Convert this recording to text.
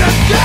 Understand